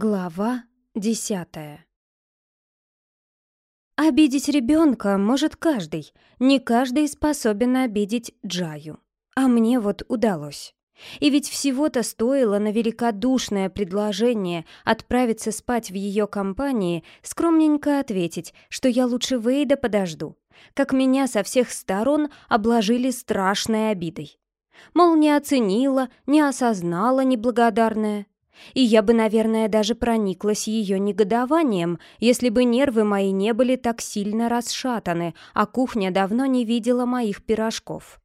Глава десятая Обидеть ребенка может каждый, не каждый способен обидеть Джаю. А мне вот удалось. И ведь всего-то стоило на великодушное предложение отправиться спать в ее компании скромненько ответить, что я лучше Вейда подожду, как меня со всех сторон обложили страшной обидой. Мол, не оценила, не осознала неблагодарная. И я бы, наверное, даже прониклась ее негодованием, если бы нервы мои не были так сильно расшатаны, а кухня давно не видела моих пирожков.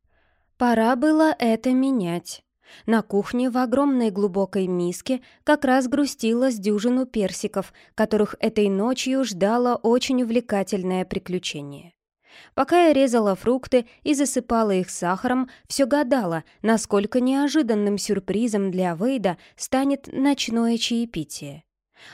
Пора было это менять. На кухне в огромной глубокой миске как раз грустила с дюжину персиков, которых этой ночью ждало очень увлекательное приключение. Пока я резала фрукты и засыпала их сахаром, все гадала, насколько неожиданным сюрпризом для Вейда станет ночное чаепитие.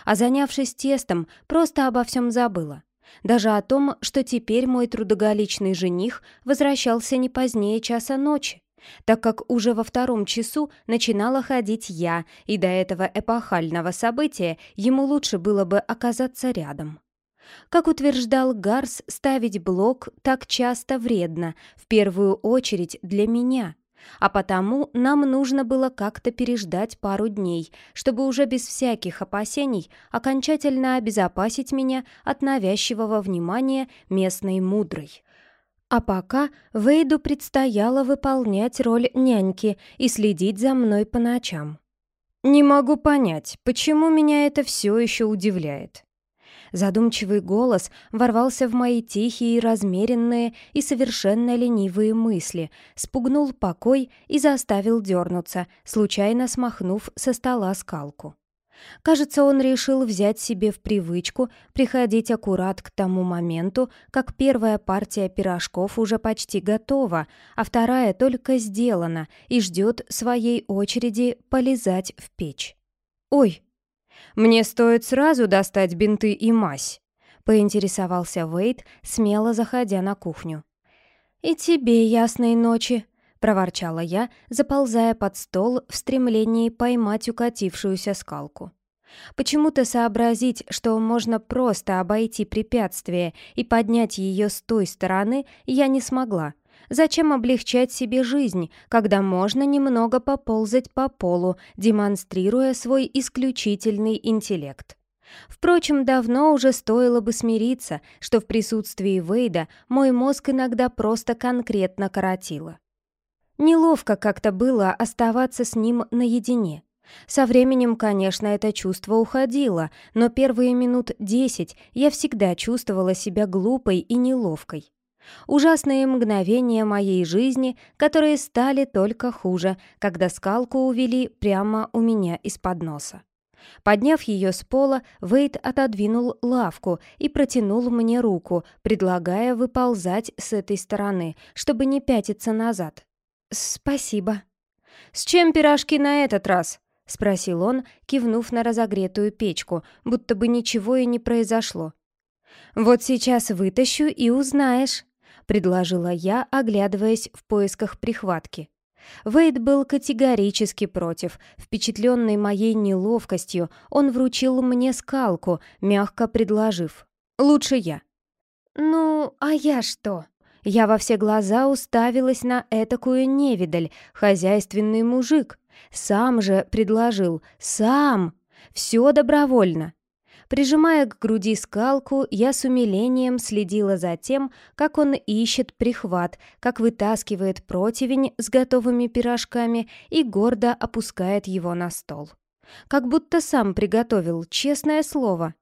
А занявшись тестом, просто обо всем забыла. Даже о том, что теперь мой трудоголичный жених возвращался не позднее часа ночи, так как уже во втором часу начинала ходить я, и до этого эпохального события ему лучше было бы оказаться рядом. Как утверждал Гарс, ставить блок так часто вредно, в первую очередь для меня. А потому нам нужно было как-то переждать пару дней, чтобы уже без всяких опасений окончательно обезопасить меня от навязчивого внимания местной мудрой. А пока Вейду предстояло выполнять роль няньки и следить за мной по ночам. Не могу понять, почему меня это все еще удивляет. Задумчивый голос ворвался в мои тихие, размеренные и совершенно ленивые мысли, спугнул покой и заставил дернуться, случайно смахнув со стола скалку. Кажется, он решил взять себе в привычку приходить аккурат к тому моменту, как первая партия пирожков уже почти готова, а вторая только сделана и ждет своей очереди полезать в печь. «Ой, мне стоит сразу достать бинты и мазь», — поинтересовался Вейд, смело заходя на кухню. «И тебе ясной ночи», — проворчала я, заползая под стол в стремлении поймать укатившуюся скалку. Почему-то сообразить, что можно просто обойти препятствие и поднять ее с той стороны, я не смогла, Зачем облегчать себе жизнь, когда можно немного поползать по полу, демонстрируя свой исключительный интеллект? Впрочем, давно уже стоило бы смириться, что в присутствии Вейда мой мозг иногда просто конкретно коротило. Неловко как-то было оставаться с ним наедине. Со временем, конечно, это чувство уходило, но первые минут десять я всегда чувствовала себя глупой и неловкой. Ужасные мгновения моей жизни, которые стали только хуже, когда скалку увели прямо у меня из-под носа. Подняв ее с пола, Вейд отодвинул лавку и протянул мне руку, предлагая выползать с этой стороны, чтобы не пятиться назад. «Спасибо». «С чем пирожки на этот раз?» — спросил он, кивнув на разогретую печку, будто бы ничего и не произошло. «Вот сейчас вытащу и узнаешь» предложила я, оглядываясь в поисках прихватки. Вейд был категорически против. Впечатленный моей неловкостью, он вручил мне скалку, мягко предложив. «Лучше я». «Ну, а я что?» Я во все глаза уставилась на этакую невидаль, хозяйственный мужик. Сам же предложил, сам. Все добровольно. Прижимая к груди скалку, я с умилением следила за тем, как он ищет прихват, как вытаскивает противень с готовыми пирожками и гордо опускает его на стол. Как будто сам приготовил, честное слово.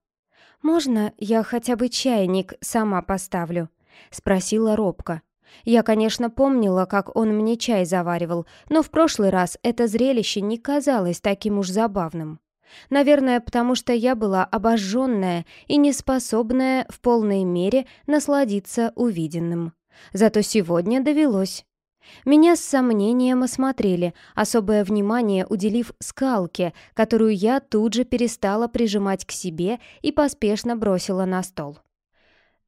«Можно я хотя бы чайник сама поставлю?» — спросила робко. Я, конечно, помнила, как он мне чай заваривал, но в прошлый раз это зрелище не казалось таким уж забавным. Наверное, потому что я была обожженная и неспособная в полной мере насладиться увиденным. Зато сегодня довелось. Меня с сомнением осмотрели, особое внимание уделив скалке, которую я тут же перестала прижимать к себе и поспешно бросила на стол.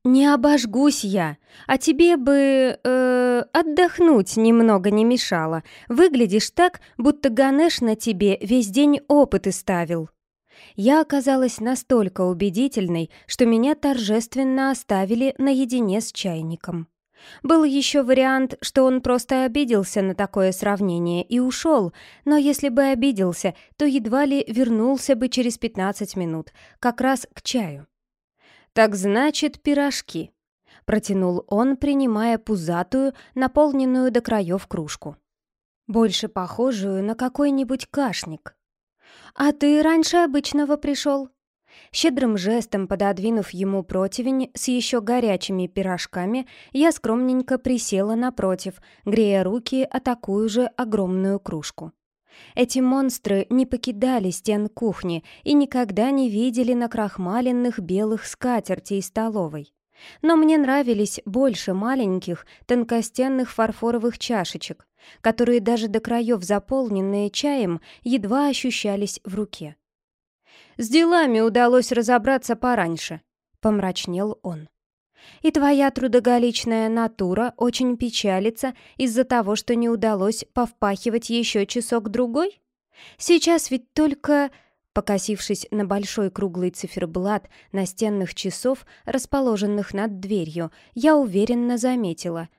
«Не обожгусь я, а тебе бы... Э, отдохнуть немного не мешало. Выглядишь так, будто Ганеш на тебе весь день опыты ставил». Я оказалась настолько убедительной, что меня торжественно оставили наедине с чайником. Был еще вариант, что он просто обиделся на такое сравнение и ушел, но если бы обиделся, то едва ли вернулся бы через 15 минут, как раз к чаю. «Так значит, пирожки», — протянул он, принимая пузатую, наполненную до краев кружку. Больше похожую на какой-нибудь кашник. «А ты раньше обычного пришел?» Щедрым жестом пододвинув ему противень с еще горячими пирожками, я скромненько присела напротив, грея руки о такую же огромную кружку. Эти монстры не покидали стен кухни и никогда не видели накрахмаленных белых скатертей столовой. Но мне нравились больше маленьких, тонкостенных фарфоровых чашечек, которые даже до краев заполненные чаем едва ощущались в руке. С делами удалось разобраться пораньше», — помрачнел он. «И твоя трудоголичная натура очень печалится из-за того, что не удалось повпахивать еще часок-другой? Сейчас ведь только...» Покосившись на большой круглый циферблат настенных часов, расположенных над дверью, я уверенно заметила.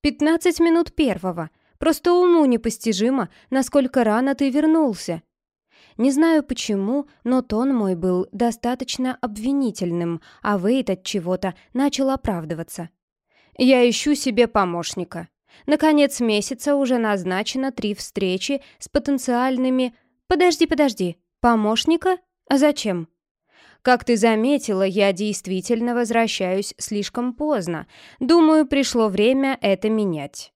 «Пятнадцать минут первого. Просто уму непостижимо, насколько рано ты вернулся». Не знаю почему, но тон мой был достаточно обвинительным, а Вейт от чего-то начал оправдываться. «Я ищу себе помощника. На конец месяца уже назначено три встречи с потенциальными... Подожди, подожди. Помощника? А зачем?» Как ты заметила, я действительно возвращаюсь слишком поздно. Думаю, пришло время это менять.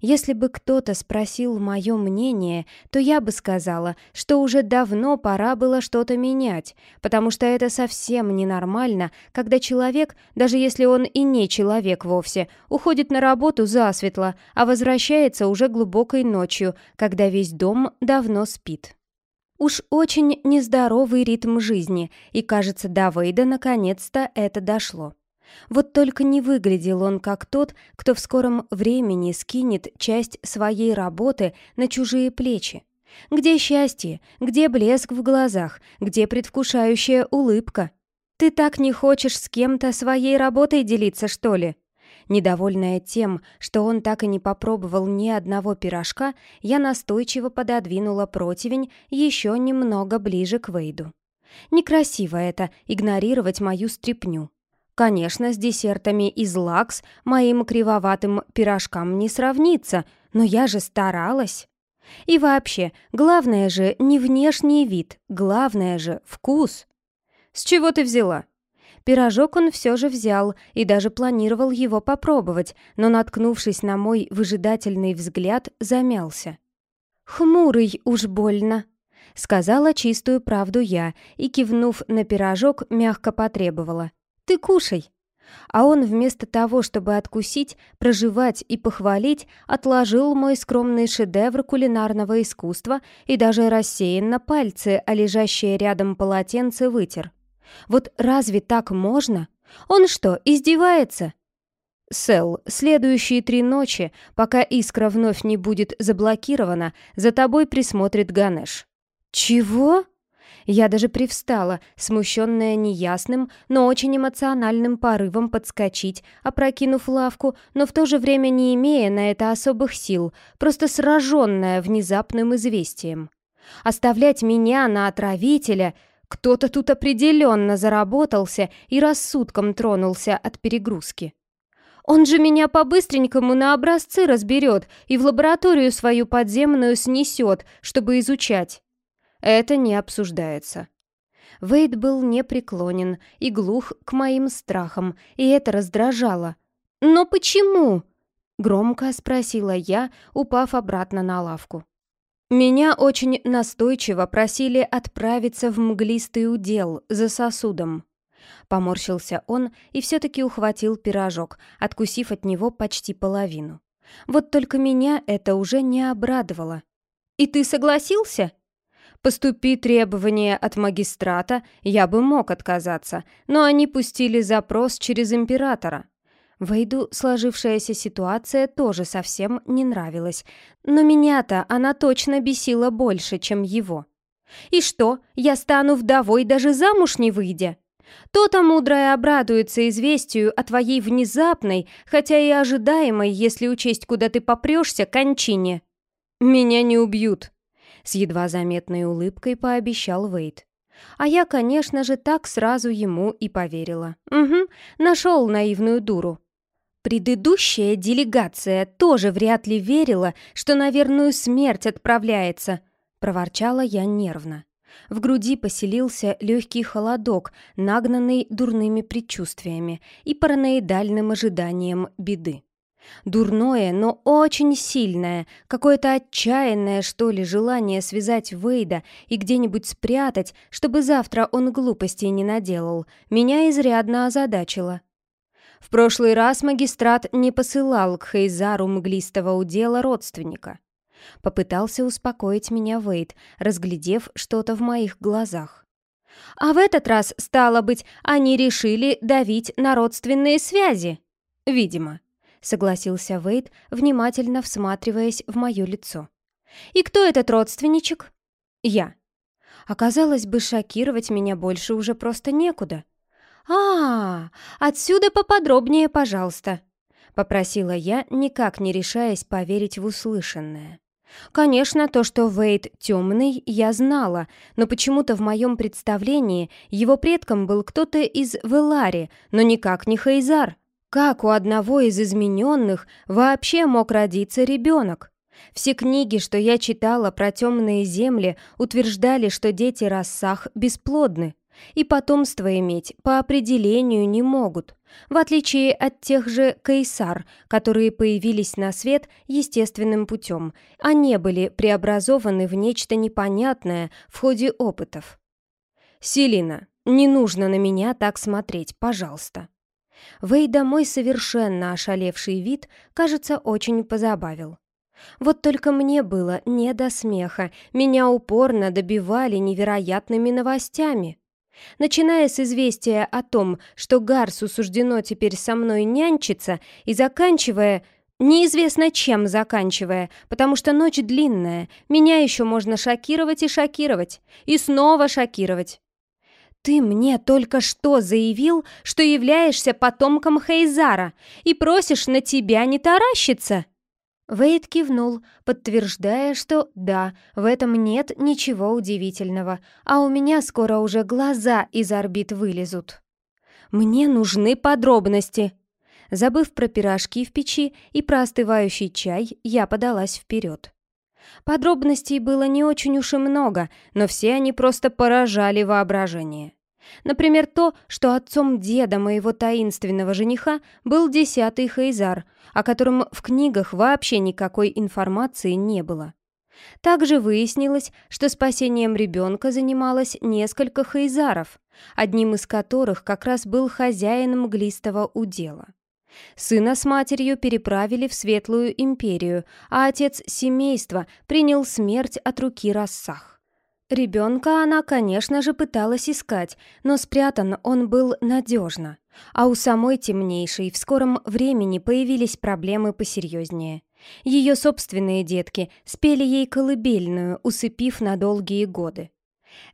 Если бы кто-то спросил мое мнение, то я бы сказала, что уже давно пора было что-то менять, потому что это совсем ненормально, когда человек, даже если он и не человек вовсе, уходит на работу засветло, а возвращается уже глубокой ночью, когда весь дом давно спит. Уж очень нездоровый ритм жизни, и, кажется, до Вейда наконец-то это дошло. Вот только не выглядел он как тот, кто в скором времени скинет часть своей работы на чужие плечи. Где счастье? Где блеск в глазах? Где предвкушающая улыбка? Ты так не хочешь с кем-то своей работой делиться, что ли? Недовольная тем, что он так и не попробовал ни одного пирожка, я настойчиво пододвинула противень еще немного ближе к Вейду. Некрасиво это — игнорировать мою стряпню. Конечно, с десертами из лакс моим кривоватым пирожкам не сравнится, но я же старалась. И вообще, главное же не внешний вид, главное же вкус. С чего ты взяла? Пирожок он все же взял и даже планировал его попробовать, но, наткнувшись на мой выжидательный взгляд, замялся. «Хмурый уж больно», — сказала чистую правду я и, кивнув на пирожок, мягко потребовала. Ты кушай!» А он вместо того, чтобы откусить, проживать и похвалить, отложил мой скромный шедевр кулинарного искусства и даже рассеянно пальцы, а лежащее рядом полотенце вытер. Вот разве так можно? Он что, издевается? Сэл, следующие три ночи, пока искра вновь не будет заблокирована, за тобой присмотрит Ганеш. Чего? Я даже привстала, смущенная неясным, но очень эмоциональным порывом подскочить, опрокинув лавку, но в то же время не имея на это особых сил, просто сраженная внезапным известием. Оставлять меня на отравителя кто-то тут определенно заработался и рассудком тронулся от перегрузки. Он же меня по-быстренькому на образцы разберет и в лабораторию свою подземную снесет, чтобы изучать. Это не обсуждается. Вейд был непреклонен и глух к моим страхам, и это раздражало. «Но почему?» — громко спросила я, упав обратно на лавку. Меня очень настойчиво просили отправиться в мглистый удел за сосудом. Поморщился он и все-таки ухватил пирожок, откусив от него почти половину. Вот только меня это уже не обрадовало. «И ты согласился?» Поступи требования от магистрата, я бы мог отказаться, но они пустили запрос через императора. Вейду сложившаяся ситуация тоже совсем не нравилась, но меня-то она точно бесила больше, чем его. И что, я стану вдовой, даже замуж не выйдя? То-то мудрая обрадуется известию о твоей внезапной, хотя и ожидаемой, если учесть, куда ты попрешься, кончине. Меня не убьют, с едва заметной улыбкой пообещал Вейд. А я, конечно же, так сразу ему и поверила. Угу, нашел наивную дуру. Предыдущая делегация тоже вряд ли верила, что на верную смерть отправляется, проворчала я нервно. В груди поселился легкий холодок, нагнанный дурными предчувствиями и параноидальным ожиданием беды. Дурное, но очень сильное, какое-то отчаянное, что ли, желание связать Вейда и где-нибудь спрятать, чтобы завтра он глупостей не наделал, меня изрядно озадачило. В прошлый раз магистрат не посылал к Хейзару мглистого удела родственника. Попытался успокоить меня Вейд, разглядев что-то в моих глазах. А в этот раз, стало быть, они решили давить на родственные связи. Видимо, согласился Вейд, внимательно всматриваясь в мое лицо. И кто этот родственничек? Я. Оказалось бы, шокировать меня больше уже просто некуда. А, -а, отсюда поподробнее, пожалуйста, попросила я, никак не решаясь поверить в услышанное. Конечно, то, что Вейд темный, я знала, но почему-то в моем представлении его предком был кто-то из Велари, но никак не Хейзар. Как у одного из измененных вообще мог родиться ребенок? Все книги, что я читала про темные земли, утверждали, что дети рассах бесплодны и потомство иметь по определению не могут, в отличие от тех же кейсар, которые появились на свет естественным путем, а не были преобразованы в нечто непонятное в ходе опытов. «Селина, не нужно на меня так смотреть, пожалуйста». Вейда мой совершенно ошалевший вид, кажется, очень позабавил. Вот только мне было не до смеха, меня упорно добивали невероятными новостями. Начиная с известия о том, что Гарсу суждено теперь со мной нянчиться, и заканчивая... Неизвестно чем заканчивая, потому что ночь длинная, меня еще можно шокировать и шокировать, и снова шокировать. «Ты мне только что заявил, что являешься потомком Хейзара и просишь на тебя не таращиться!» Вейд кивнул, подтверждая, что да, в этом нет ничего удивительного, а у меня скоро уже глаза из орбит вылезут. «Мне нужны подробности!» Забыв про пирожки в печи и про остывающий чай, я подалась вперед. Подробностей было не очень уж и много, но все они просто поражали воображение. Например, то, что отцом деда моего таинственного жениха был десятый Хейзар, о котором в книгах вообще никакой информации не было. Также выяснилось, что спасением ребенка занималось несколько хейзаров, одним из которых как раз был хозяин мглистого удела. Сына с матерью переправили в Светлую империю, а отец семейства принял смерть от руки Рассах. Ребенка она, конечно же, пыталась искать, но спрятан он был надежно. А у самой темнейшей в скором времени появились проблемы посерьезнее. Ее собственные детки спели ей колыбельную, усыпив на долгие годы.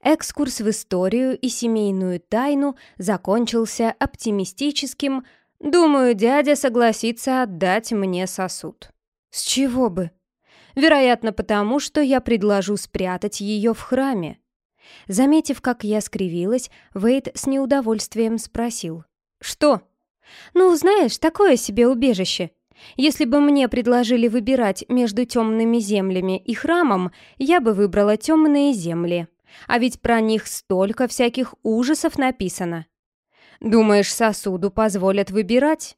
Экскурс в историю и семейную тайну закончился оптимистическим «Думаю, дядя согласится отдать мне сосуд». «С чего бы?» Вероятно, потому, что я предложу спрятать ее в храме. Заметив, как я скривилась, Вейд с неудовольствием спросил. «Что?» «Ну, знаешь, такое себе убежище. Если бы мне предложили выбирать между темными землями и храмом, я бы выбрала темные земли. А ведь про них столько всяких ужасов написано». «Думаешь, сосуду позволят выбирать?»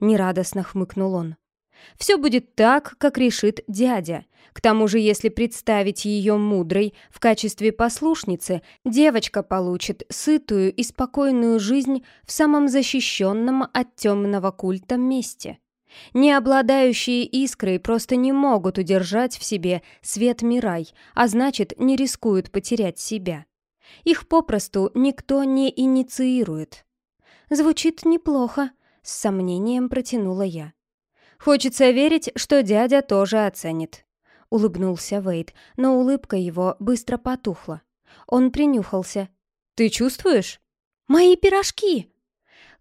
Нерадостно хмыкнул он. Все будет так, как решит дядя. К тому же, если представить ее мудрой в качестве послушницы, девочка получит сытую и спокойную жизнь в самом защищенном от темного культа месте. Не обладающие искрой просто не могут удержать в себе свет Мирай, а значит, не рискуют потерять себя. Их попросту никто не инициирует. Звучит неплохо, с сомнением протянула я. Хочется верить, что дядя тоже оценит. Улыбнулся Вейд, но улыбка его быстро потухла. Он принюхался. «Ты чувствуешь?» «Мои пирожки!»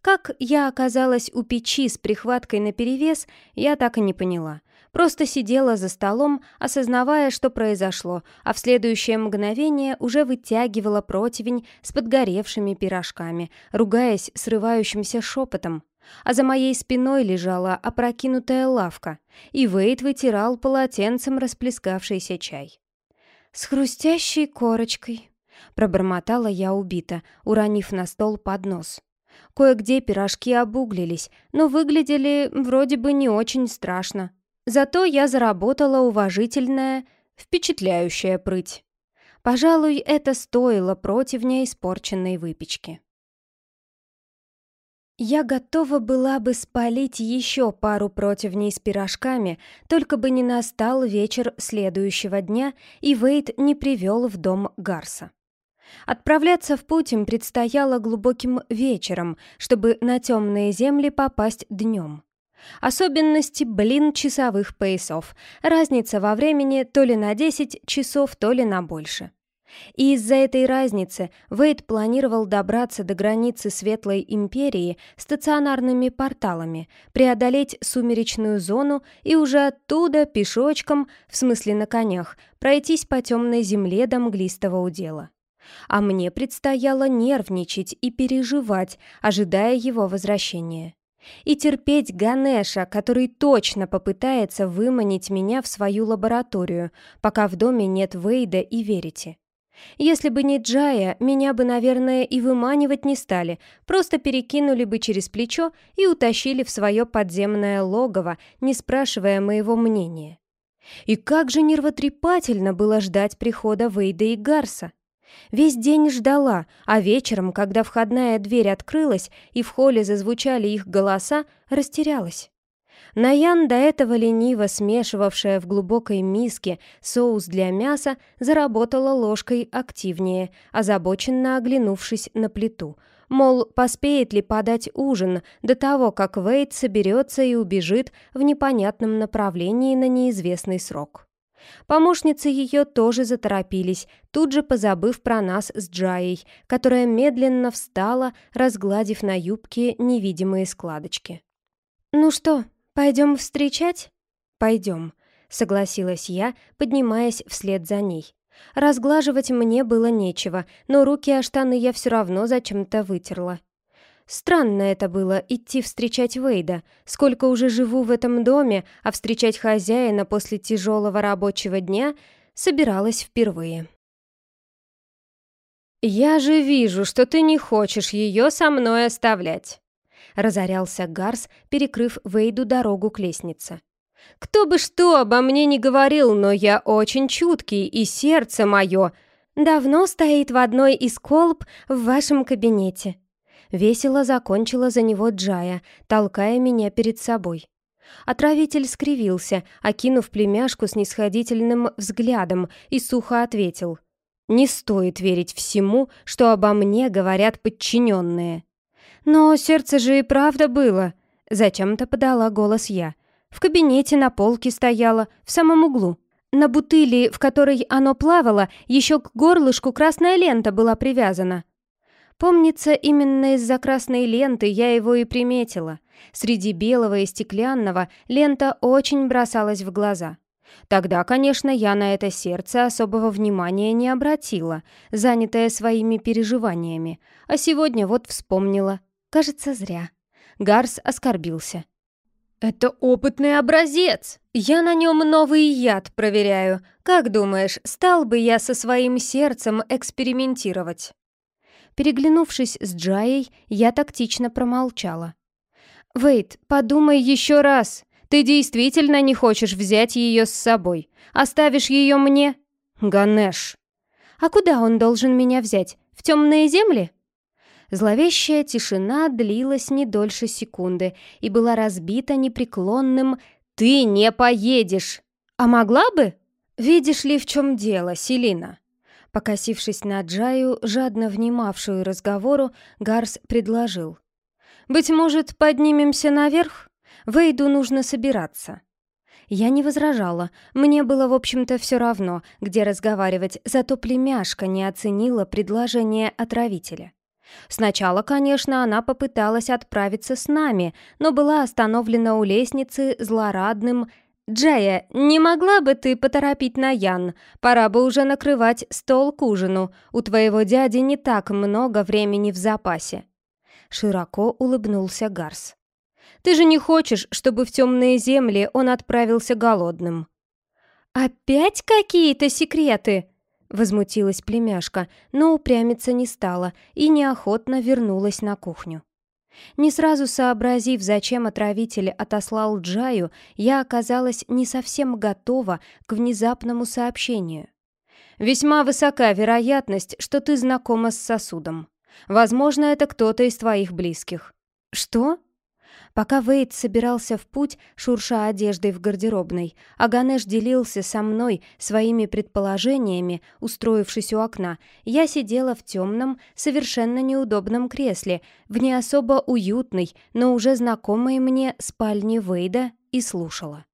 Как я оказалась у печи с прихваткой наперевес, я так и не поняла. Просто сидела за столом, осознавая, что произошло, а в следующее мгновение уже вытягивала противень с подгоревшими пирожками, ругаясь срывающимся шепотом. А за моей спиной лежала опрокинутая лавка, и Вейт вытирал полотенцем расплескавшийся чай. «С хрустящей корочкой», — пробормотала я убито, уронив на стол поднос. Кое-где пирожки обуглились, но выглядели вроде бы не очень страшно. Зато я заработала уважительная, впечатляющая прыть. Пожалуй, это стоило противня испорченной выпечки. Я готова была бы спалить еще пару противней с пирожками, только бы не настал вечер следующего дня, и Вейд не привел в дом Гарса. Отправляться в путь им предстояло глубоким вечером, чтобы на темные земли попасть днем. Особенности, блин, часовых поясов. Разница во времени то ли на 10 часов, то ли на больше. И из-за этой разницы Вейд планировал добраться до границы Светлой Империи стационарными порталами, преодолеть сумеречную зону и уже оттуда пешочком, в смысле на конях, пройтись по темной земле до мглистого удела а мне предстояло нервничать и переживать, ожидая его возвращения. И терпеть Ганеша, который точно попытается выманить меня в свою лабораторию, пока в доме нет Вейда и Верите. Если бы не Джая, меня бы, наверное, и выманивать не стали, просто перекинули бы через плечо и утащили в свое подземное логово, не спрашивая моего мнения. И как же нервотрепательно было ждать прихода Вейда и Гарса. Весь день ждала, а вечером, когда входная дверь открылась и в холле зазвучали их голоса, растерялась. Наян, до этого лениво смешивавшая в глубокой миске соус для мяса, заработала ложкой активнее, озабоченно оглянувшись на плиту. Мол, поспеет ли подать ужин до того, как Вейд соберется и убежит в непонятном направлении на неизвестный срок. Помощницы ее тоже заторопились, тут же позабыв про нас с Джаей, которая медленно встала, разгладив на юбке невидимые складочки. «Ну что, пойдем встречать?» «Пойдем», — согласилась я, поднимаясь вслед за ней. Разглаживать мне было нечего, но руки о штаны я все равно зачем-то вытерла. Странно это было, идти встречать Вейда. Сколько уже живу в этом доме, а встречать хозяина после тяжелого рабочего дня собиралась впервые. «Я же вижу, что ты не хочешь ее со мной оставлять», — разорялся Гарс, перекрыв Вейду дорогу к лестнице. «Кто бы что обо мне не говорил, но я очень чуткий, и сердце мое давно стоит в одной из колб в вашем кабинете», Весело закончила за него Джая, толкая меня перед собой. Отравитель скривился, окинув племяшку с нисходительным взглядом, и сухо ответил. «Не стоит верить всему, что обо мне говорят подчиненные». «Но сердце же и правда было», — зачем-то подала голос я. В кабинете на полке стояло, в самом углу. На бутыли, в которой оно плавало, еще к горлышку красная лента была привязана. Помнится, именно из-за красной ленты я его и приметила. Среди белого и стеклянного лента очень бросалась в глаза. Тогда, конечно, я на это сердце особого внимания не обратила, занятая своими переживаниями. А сегодня вот вспомнила. Кажется, зря. Гарс оскорбился. «Это опытный образец! Я на нем новый яд проверяю. Как думаешь, стал бы я со своим сердцем экспериментировать?» Переглянувшись с Джаей, я тактично промолчала. «Вейт, подумай еще раз. Ты действительно не хочешь взять ее с собой? Оставишь ее мне?» «Ганеш». «А куда он должен меня взять? В темные земли?» Зловещая тишина длилась не дольше секунды и была разбита непреклонным «Ты не поедешь!» «А могла бы?» «Видишь ли, в чем дело, Селина?» Покосившись на Джаю, жадно внимавшую разговору, Гарс предложил. «Быть может, поднимемся наверх? Вейду нужно собираться». Я не возражала. Мне было, в общем-то, все равно, где разговаривать, зато племяшка не оценила предложение отравителя. Сначала, конечно, она попыталась отправиться с нами, но была остановлена у лестницы злорадным «Джея, не могла бы ты поторопить Наян? Пора бы уже накрывать стол к ужину. У твоего дяди не так много времени в запасе». Широко улыбнулся Гарс. «Ты же не хочешь, чтобы в темные земли он отправился голодным?» «Опять какие-то секреты?» Возмутилась племяшка, но упрямиться не стала и неохотно вернулась на кухню. Не сразу сообразив, зачем отравитель отослал Джаю, я оказалась не совсем готова к внезапному сообщению. «Весьма высока вероятность, что ты знакома с сосудом. Возможно, это кто-то из твоих близких». «Что?» Пока Вейд собирался в путь, шурша одеждой в гардеробной, Аганеш делился со мной своими предположениями, устроившись у окна, я сидела в темном, совершенно неудобном кресле, в не особо уютной, но уже знакомой мне спальне Вейда и слушала.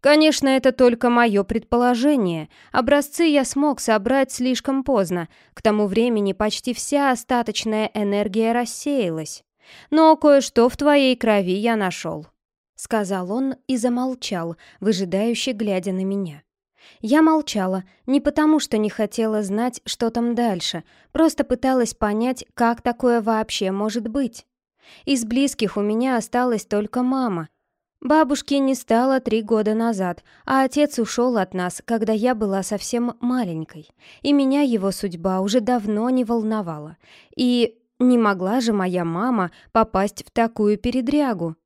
Конечно, это только мое предположение. Образцы я смог собрать слишком поздно. К тому времени почти вся остаточная энергия рассеялась. Но кое-что в твоей крови я нашел», — сказал он и замолчал, выжидающе глядя на меня. Я молчала, не потому что не хотела знать, что там дальше, просто пыталась понять, как такое вообще может быть. Из близких у меня осталась только мама. Бабушки не стало три года назад, а отец ушел от нас, когда я была совсем маленькой, и меня его судьба уже давно не волновала. И не могла же моя мама попасть в такую передрягу.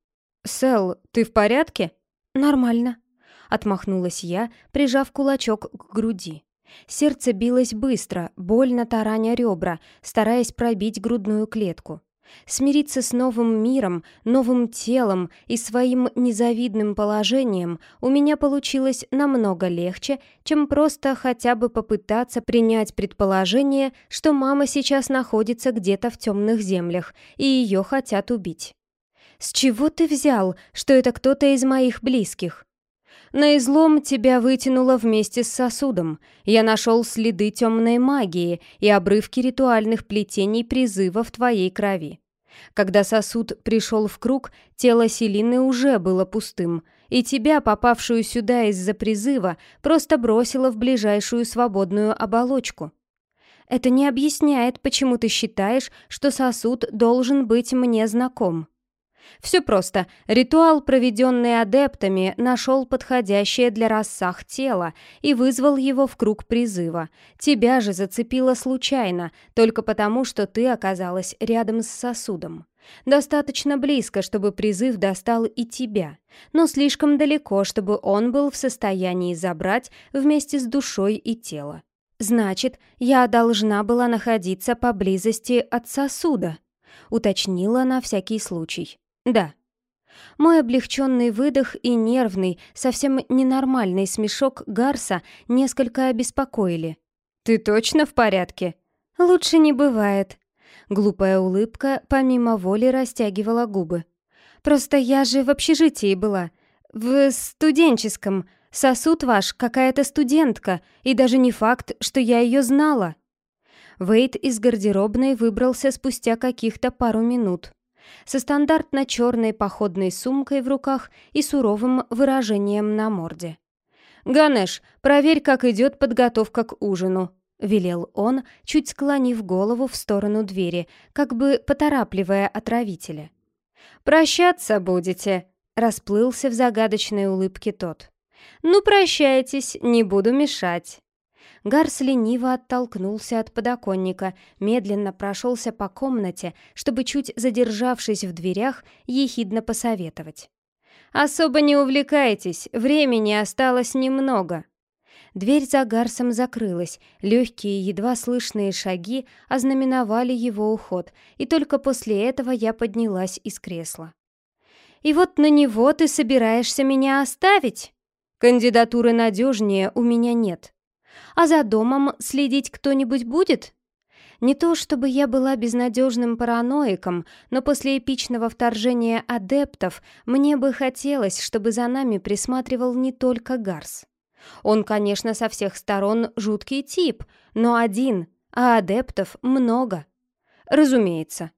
«Сэл, ты в порядке?» «Нормально», — отмахнулась я, прижав кулачок к груди. Сердце билось быстро, больно тараня ребра, стараясь пробить грудную клетку. Смириться с новым миром, новым телом и своим незавидным положением у меня получилось намного легче, чем просто хотя бы попытаться принять предположение, что мама сейчас находится где-то в темных землях, и ее хотят убить. «С чего ты взял, что это кто-то из моих близких?» На излом тебя вытянуло вместе с сосудом. Я нашел следы темной магии и обрывки ритуальных плетений призыва в твоей крови. Когда сосуд пришел в круг, тело Селины уже было пустым, и тебя, попавшую сюда из-за призыва, просто бросило в ближайшую свободную оболочку. Это не объясняет, почему ты считаешь, что сосуд должен быть мне знаком. Все просто. Ритуал, проведенный адептами, нашел подходящее для рассах тело и вызвал его в круг призыва. Тебя же зацепило случайно, только потому, что ты оказалась рядом с сосудом. Достаточно близко, чтобы призыв достал и тебя, но слишком далеко, чтобы он был в состоянии забрать вместе с душой и тело. Значит, я должна была находиться поблизости от сосуда, уточнила на всякий случай. Да. Мой облегченный выдох и нервный, совсем ненормальный смешок Гарса несколько обеспокоили. «Ты точно в порядке?» «Лучше не бывает». Глупая улыбка помимо воли растягивала губы. «Просто я же в общежитии была. В студенческом. Сосуд ваш какая-то студентка, и даже не факт, что я ее знала». Вейт из гардеробной выбрался спустя каких-то пару минут со стандартно черной походной сумкой в руках и суровым выражением на морде. «Ганеш, проверь, как идет подготовка к ужину», — велел он, чуть склонив голову в сторону двери, как бы поторапливая отравителя. «Прощаться будете», — расплылся в загадочной улыбке тот. «Ну, прощайтесь, не буду мешать». Гарс лениво оттолкнулся от подоконника, медленно прошелся по комнате, чтобы, чуть задержавшись в дверях, ехидно посоветовать. «Особо не увлекайтесь, времени осталось немного». Дверь за Гарсом закрылась, легкие, едва слышные шаги ознаменовали его уход, и только после этого я поднялась из кресла. «И вот на него ты собираешься меня оставить?» «Кандидатуры надежнее у меня нет», а за домом следить кто-нибудь будет? Не то чтобы я была безнадежным параноиком, но после эпичного вторжения адептов мне бы хотелось, чтобы за нами присматривал не только Гарс. Он, конечно, со всех сторон жуткий тип, но один, а адептов много. Разумеется.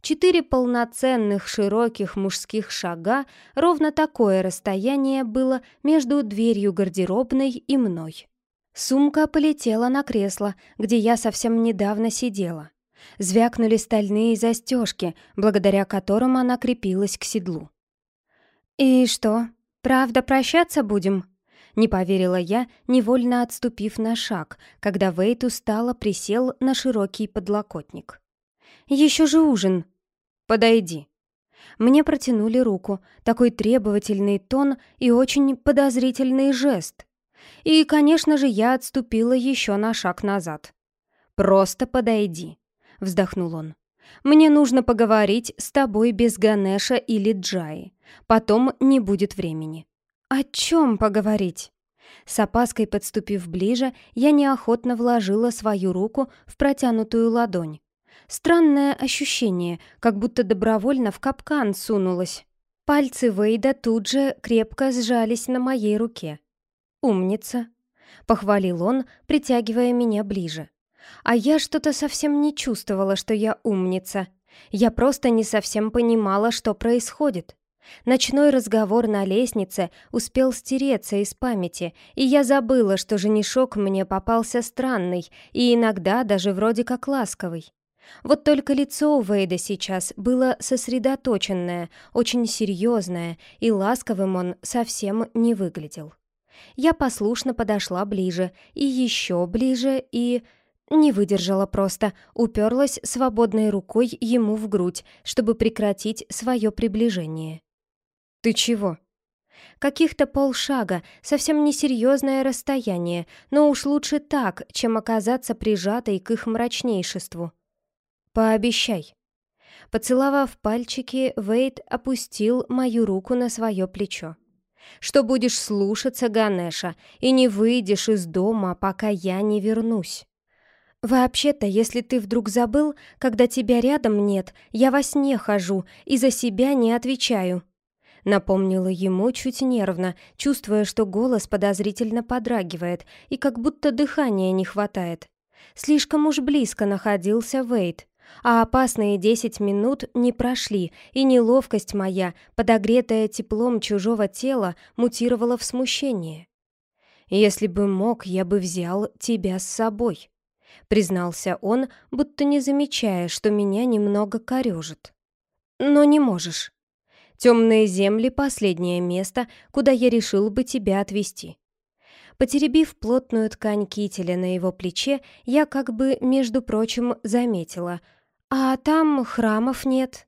Четыре полноценных широких мужских шага, ровно такое расстояние было между дверью гардеробной и мной. Сумка полетела на кресло, где я совсем недавно сидела. Звякнули стальные застежки, благодаря которым она крепилась к седлу. «И что, правда прощаться будем?» Не поверила я, невольно отступив на шаг, когда Вейт устало присел на широкий подлокотник. «Еще же ужин!» «Подойди!» Мне протянули руку, такой требовательный тон и очень подозрительный жест. И, конечно же, я отступила еще на шаг назад. «Просто подойди», — вздохнул он. «Мне нужно поговорить с тобой без Ганеша или Джаи. Потом не будет времени». «О чем поговорить?» С опаской подступив ближе, я неохотно вложила свою руку в протянутую ладонь. Странное ощущение, как будто добровольно в капкан сунулась. Пальцы Вейда тут же крепко сжались на моей руке. «Умница», — похвалил он, притягивая меня ближе. А я что-то совсем не чувствовала, что я умница. Я просто не совсем понимала, что происходит. Ночной разговор на лестнице успел стереться из памяти, и я забыла, что женишок мне попался странный и иногда даже вроде как ласковый. Вот только лицо у Вейда сейчас было сосредоточенное, очень серьезное, и ласковым он совсем не выглядел. Я послушно подошла ближе, и еще ближе, и... Не выдержала просто, уперлась свободной рукой ему в грудь, чтобы прекратить свое приближение. «Ты чего?» Каких-то полшага, совсем несерьезное расстояние, но уж лучше так, чем оказаться прижатой к их мрачнейшеству. «Пообещай». Поцеловав пальчики, Вейд опустил мою руку на свое плечо что будешь слушаться Ганеша и не выйдешь из дома, пока я не вернусь. Вообще-то, если ты вдруг забыл, когда тебя рядом нет, я во сне хожу и за себя не отвечаю. Напомнила ему чуть нервно, чувствуя, что голос подозрительно подрагивает и как будто дыхания не хватает. Слишком уж близко находился Вейд а опасные десять минут не прошли, и неловкость моя, подогретая теплом чужого тела, мутировала в смущение. «Если бы мог, я бы взял тебя с собой», — признался он, будто не замечая, что меня немного корежит. «Но не можешь. Темные земли — последнее место, куда я решил бы тебя отвезти». Потеребив плотную ткань кителя на его плече, я как бы, между прочим, заметила — «А там храмов нет».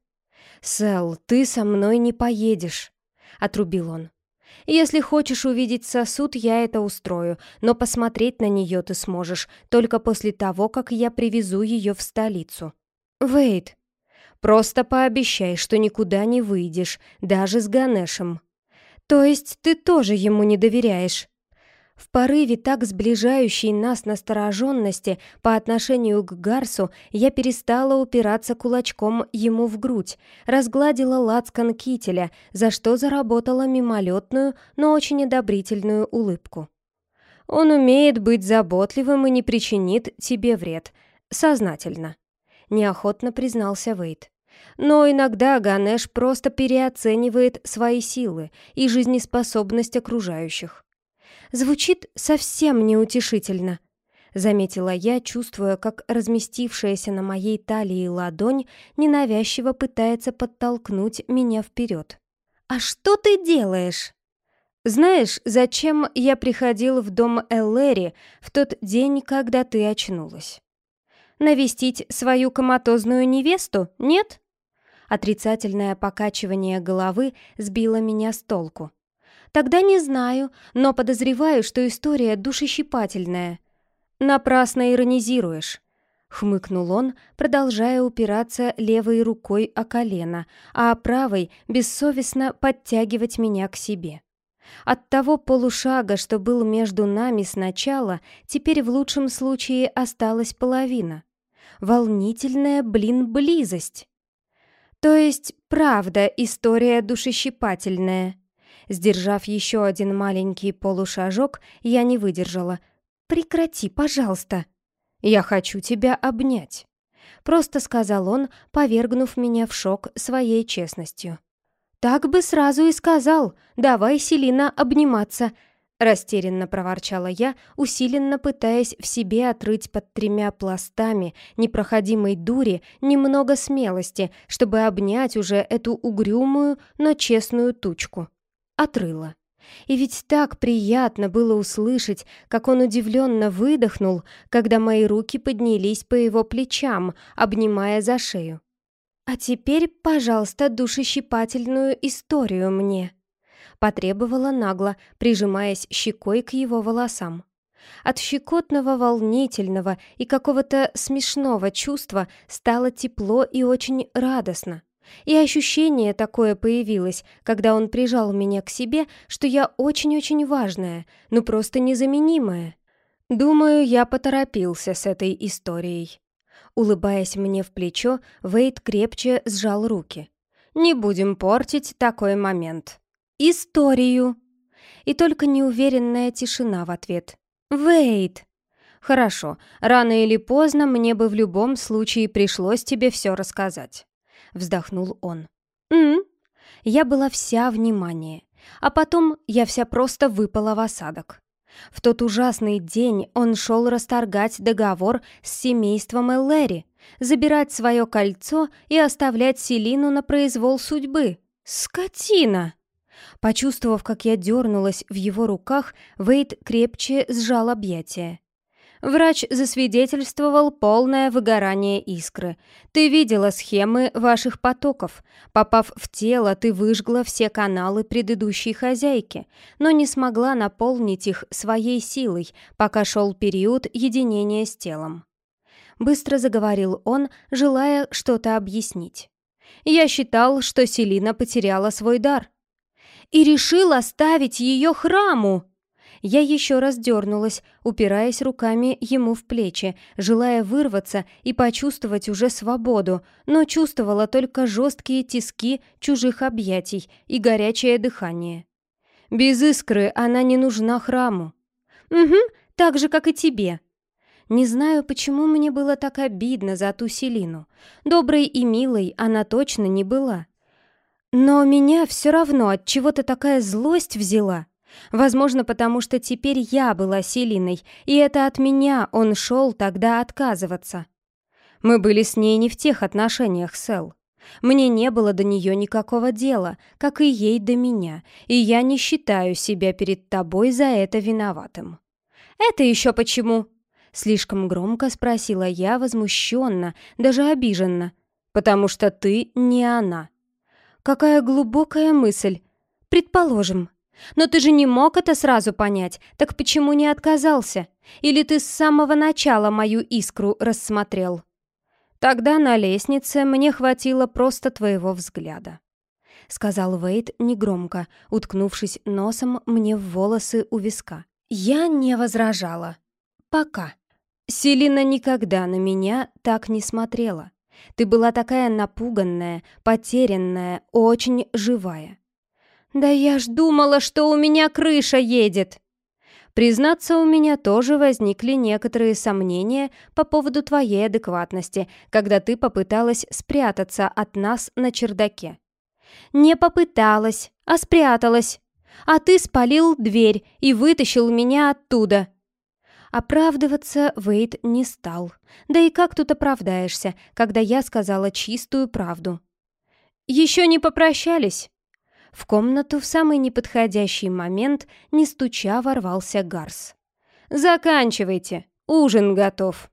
«Сэл, ты со мной не поедешь», — отрубил он. «Если хочешь увидеть сосуд, я это устрою, но посмотреть на нее ты сможешь только после того, как я привезу ее в столицу». «Вейд, просто пообещай, что никуда не выйдешь, даже с Ганешем». «То есть ты тоже ему не доверяешь?» В порыве так сближающей нас настороженности по отношению к Гарсу я перестала упираться кулачком ему в грудь, разгладила лацкан кителя, за что заработала мимолетную, но очень одобрительную улыбку. «Он умеет быть заботливым и не причинит тебе вред. Сознательно», — неохотно признался Вейт. Но иногда Ганеш просто переоценивает свои силы и жизнеспособность окружающих. Звучит совсем неутешительно», — заметила я, чувствуя, как разместившаяся на моей талии ладонь ненавязчиво пытается подтолкнуть меня вперед. «А что ты делаешь?» «Знаешь, зачем я приходил в дом Эллери в тот день, когда ты очнулась?» «Навестить свою коматозную невесту, нет?» Отрицательное покачивание головы сбило меня с толку. Тогда не знаю, но подозреваю, что история душещипательная. Напрасно иронизируешь. Хмыкнул он, продолжая упираться левой рукой о колено, а правой бессовестно подтягивать меня к себе. От того полушага, что был между нами сначала, теперь в лучшем случае осталась половина. волнительная, блин, близость. То есть, правда, история душещипательная. Сдержав еще один маленький полушажок, я не выдержала. «Прекрати, пожалуйста!» «Я хочу тебя обнять», — просто сказал он, повергнув меня в шок своей честностью. «Так бы сразу и сказал. Давай, Селина, обниматься», — растерянно проворчала я, усиленно пытаясь в себе отрыть под тремя пластами непроходимой дури немного смелости, чтобы обнять уже эту угрюмую, но честную тучку. Отрыла. И ведь так приятно было услышать, как он удивленно выдохнул, когда мои руки поднялись по его плечам, обнимая за шею. «А теперь, пожалуйста, душещипательную историю мне», — потребовала нагло, прижимаясь щекой к его волосам. От щекотного, волнительного и какого-то смешного чувства стало тепло и очень радостно. И ощущение такое появилось, когда он прижал меня к себе, что я очень-очень важная, ну просто незаменимая. Думаю, я поторопился с этой историей. Улыбаясь мне в плечо, Вейд крепче сжал руки. «Не будем портить такой момент». «Историю!» И только неуверенная тишина в ответ. «Вейд!» «Хорошо, рано или поздно мне бы в любом случае пришлось тебе все рассказать», — вздохнул он. «М?» Я была вся внимание, а потом я вся просто выпала в осадок. В тот ужасный день он шел расторгать договор с семейством Эллери, забирать свое кольцо и оставлять Селину на произвол судьбы. Скотина! Почувствовав, как я дернулась в его руках, Вейд крепче сжал объятия. Врач засвидетельствовал полное выгорание искры. Ты видела схемы ваших потоков. Попав в тело, ты выжгла все каналы предыдущей хозяйки, но не смогла наполнить их своей силой, пока шел период единения с телом. Быстро заговорил он, желая что-то объяснить. Я считал, что Селина потеряла свой дар. И решил оставить ее храму, я еще раз дернулась, упираясь руками ему в плечи, желая вырваться и почувствовать уже свободу, но чувствовала только жесткие тиски чужих объятий и горячее дыхание. Без искры она не нужна храму. «Угу, так же, как и тебе», не знаю, почему мне было так обидно за ту Селину. Доброй и милой она точно не была. Но меня все равно от чего-то такая злость взяла. Возможно, потому что теперь я была Селиной, и это от меня он шел тогда отказываться. Мы были с ней не в тех отношениях, Сэл. Мне не было до нее никакого дела, как и ей до меня, и я не считаю себя перед тобой за это виноватым. «Это еще почему?» Слишком громко спросила я, возмущенно, даже обиженно. «Потому что ты не она». «Какая глубокая мысль. Предположим, но ты же не мог это сразу понять, так почему не отказался? Или ты с самого начала мою искру рассмотрел? Тогда на лестнице мне хватило просто твоего взгляда. Сказал Вейд негромко, уткнувшись носом мне в волосы у виска. Я не возражала. Пока. Селина никогда на меня так не смотрела. Ты была такая напуганная, потерянная, очень живая. «Да я ж думала, что у меня крыша едет!» Признаться, у меня тоже возникли некоторые сомнения по поводу твоей адекватности, когда ты попыталась спрятаться от нас на чердаке. Не попыталась, а спряталась. А ты спалил дверь и вытащил меня оттуда. Оправдываться Вейд не стал. Да и как тут оправдаешься, когда я сказала чистую правду? Еще не попрощались. В комнату в самый неподходящий момент, не стуча, ворвался Гарс. «Заканчивайте, ужин готов».